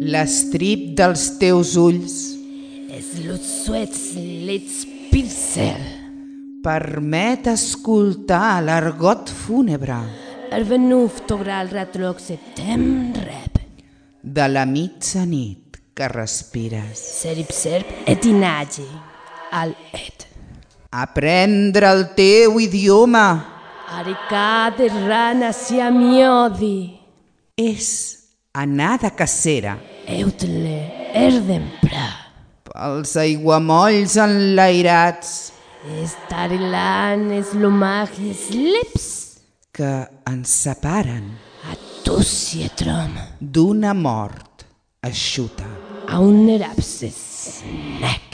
L'estrip dels teus ulls Es l'utsuets l'ets pilser. permet escoltar l'argot fúnebre Er venuf togra el retrog septembre. de la mitjanit que respires. Serip serp et inagi. Al et. Aprendre el teu idioma Arica de rana si amiodi. És anar de cacera Eutle erdempra. pels aiguamolls enlairats Estarilan es lomagis lips. que ens separen A tu sietrom. d'una mort eixuta. A un nerapses. Nec.